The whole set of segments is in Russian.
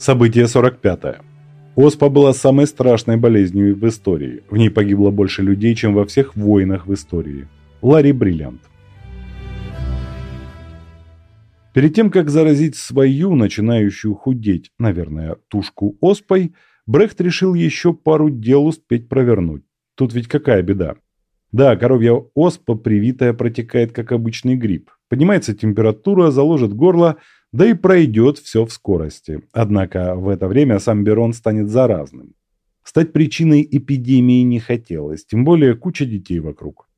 Событие 45. -е. Оспа была самой страшной болезнью в истории. В ней погибло больше людей, чем во всех войнах в истории. Ларри Бриллиант. Перед тем, как заразить свою, начинающую худеть, наверное, тушку оспой, Брехт решил еще пару дел успеть провернуть. Тут ведь какая беда. Да, коровья оспа привитая протекает, как обычный грипп. Поднимается температура, заложит горло – да и пройдет все в скорости. Однако в это время сам Берон станет заразным. Стать причиной эпидемии не хотелось, тем более куча детей вокруг.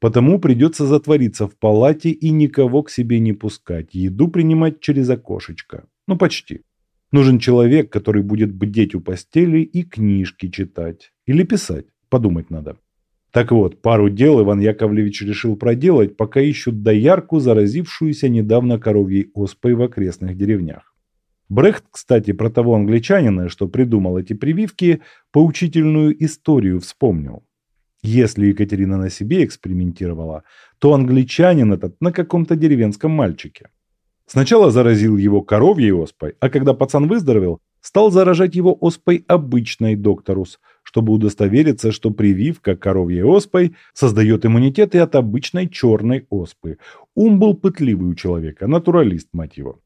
Потому придется затвориться в палате и никого к себе не пускать, еду принимать через окошечко. Ну, почти. Нужен человек, который будет бдеть у постели и книжки читать. Или писать. Подумать надо. Так вот, пару дел Иван Яковлевич решил проделать, пока ищут доярку, заразившуюся недавно коровьей оспой в окрестных деревнях. Брехт, кстати, про того англичанина, что придумал эти прививки, поучительную историю вспомнил. Если Екатерина на себе экспериментировала, то англичанин этот на каком-то деревенском мальчике. Сначала заразил его коровьей оспой, а когда пацан выздоровел, стал заражать его оспой обычной докторус, чтобы удостовериться, что прививка коровьей оспой создает иммунитет и от обычной черной оспы. Ум был пытливый у человека, натуралист, мать его.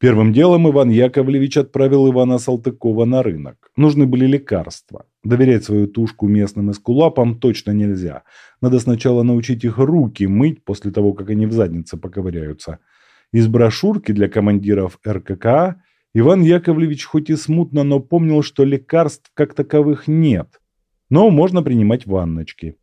Первым делом Иван Яковлевич отправил Ивана Салтыкова на рынок. Нужны были лекарства. Доверять свою тушку местным эскулапам точно нельзя. Надо сначала научить их руки мыть после того, как они в заднице поковыряются. Из брошюрки для командиров РККА Иван Яковлевич хоть и смутно, но помнил, что лекарств как таковых нет. Но можно принимать ванночки.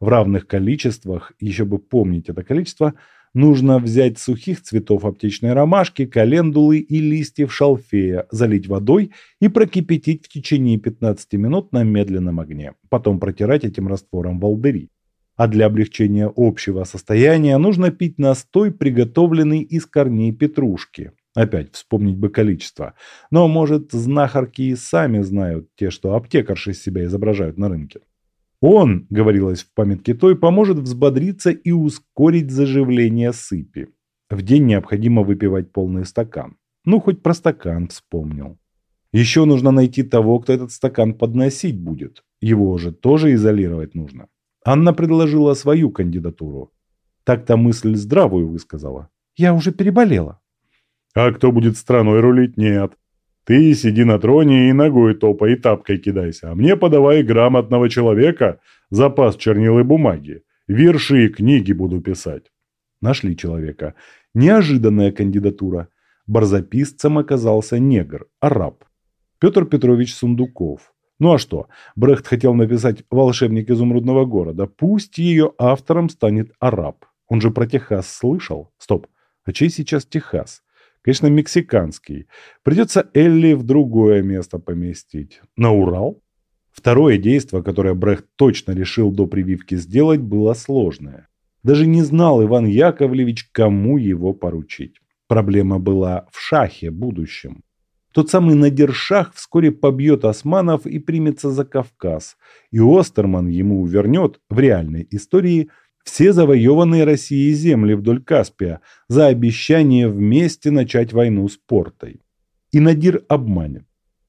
В равных количествах, еще бы помнить это количество, нужно взять сухих цветов аптечной ромашки, календулы и листьев шалфея, залить водой и прокипятить в течение 15 минут на медленном огне. Потом протирать этим раствором волдыри. А для облегчения общего состояния нужно пить настой, приготовленный из корней петрушки. Опять вспомнить бы количество. Но, может, знахарки и сами знают те, что аптекарши себя изображают на рынке. Он, говорилось в памятке той, поможет взбодриться и ускорить заживление сыпи. В день необходимо выпивать полный стакан. Ну, хоть про стакан вспомнил. Еще нужно найти того, кто этот стакан подносить будет. Его же тоже изолировать нужно. Анна предложила свою кандидатуру. Так-то мысль здравую высказала. «Я уже переболела». А кто будет страной рулить? Нет. Ты сиди на троне и ногой топай, и тапкой кидайся. А мне подавай грамотного человека, запас чернил и бумаги. Верши и книги буду писать. Нашли человека. Неожиданная кандидатура. Барзаписцем оказался негр, араб. Петр Петрович Сундуков. Ну а что, Брехт хотел написать «Волшебник изумрудного города». Пусть ее автором станет араб. Он же про Техас слышал. Стоп, а чей сейчас Техас? Конечно, мексиканский. Придется Элли в другое место поместить. На Урал? Второе действие, которое Брехт точно решил до прививки сделать, было сложное. Даже не знал Иван Яковлевич, кому его поручить. Проблема была в шахе будущем. Тот самый Надиршах вскоре побьет османов и примется за Кавказ, и Остерман ему вернет в реальной истории – все завоеванные Россией земли вдоль Каспия за обещание вместе начать войну с Портой. И Надир обманет.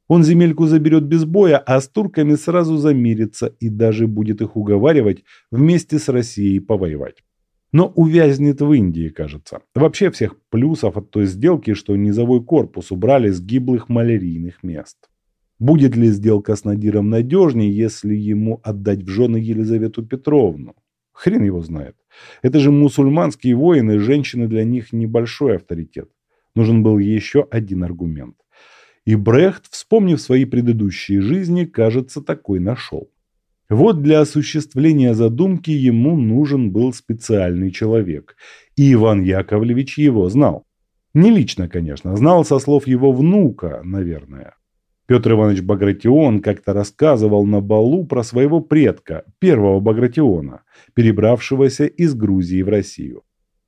Он земельку заберет без боя, а с турками сразу замирится и даже будет их уговаривать вместе с Россией повоевать. Но увязнет в Индии, кажется. Вообще всех плюсов от той сделки, что низовой корпус убрали с гиблых малярийных мест. Будет ли сделка с Надиром надежнее, если ему отдать в жены Елизавету Петровну? Хрен его знает. Это же мусульманские воины, женщины для них небольшой авторитет. Нужен был еще один аргумент. И Брехт, вспомнив свои предыдущие жизни, кажется, такой нашел. Вот для осуществления задумки ему нужен был специальный человек. И Иван Яковлевич его знал. Не лично, конечно, знал со слов его внука, наверное. Петр Иванович Багратион как-то рассказывал на балу про своего предка, первого Багратиона, перебравшегося из Грузии в Россию.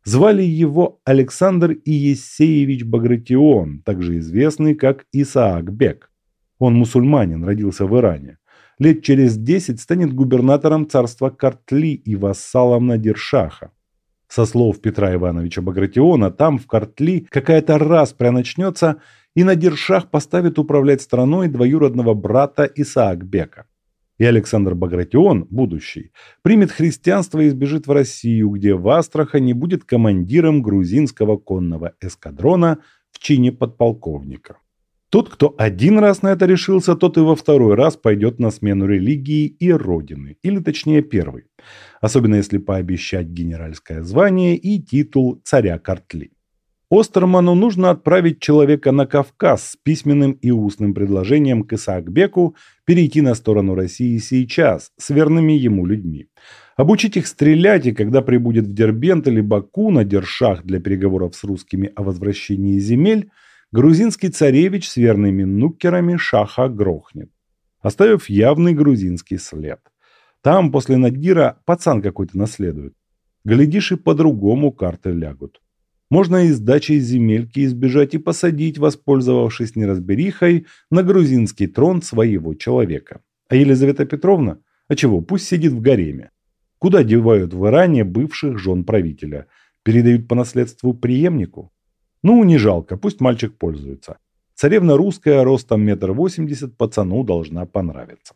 Звали его Александр Иесеевич Багратион, также известный как Исаак Бек. Он мусульманин, родился в Иране. Лет через десять станет губернатором царства Картли и вассалом Надиршаха. Со слов Петра Ивановича Багратиона, там в Картли какая-то распря начнется, и Надир Шах поставит управлять страной двоюродного брата Исаак-бека. И Александр Багратион, будущий, примет христианство и сбежит в Россию, где в Астрахани будет командиром грузинского конного эскадрона в чине подполковника. Тот, кто один раз на это решился, тот и во второй раз пойдет на смену религии и родины, или точнее первый, особенно если пообещать генеральское звание и титул царя Картли. Остерману нужно отправить человека на Кавказ с письменным и устным предложением к Исаакбеку перейти на сторону России сейчас, с верными ему людьми. Обучить их стрелять, и когда прибудет в Дербент или Баку на Дершах для переговоров с русскими о возвращении земель, грузинский царевич с верными нукерами шаха грохнет, оставив явный грузинский след. Там после Надира пацан какой-то наследует. Глядишь, и по-другому карты лягут. Можно и сдачей земельки избежать и посадить, воспользовавшись неразберихой, на грузинский трон своего человека. А Елизавета Петровна? А чего, пусть сидит в гареме. Куда девают в Иране бывших жен правителя? Передают по наследству преемнику? Ну, не жалко, пусть мальчик пользуется. Царевна русская, ростом метр восемьдесят, пацану должна понравиться.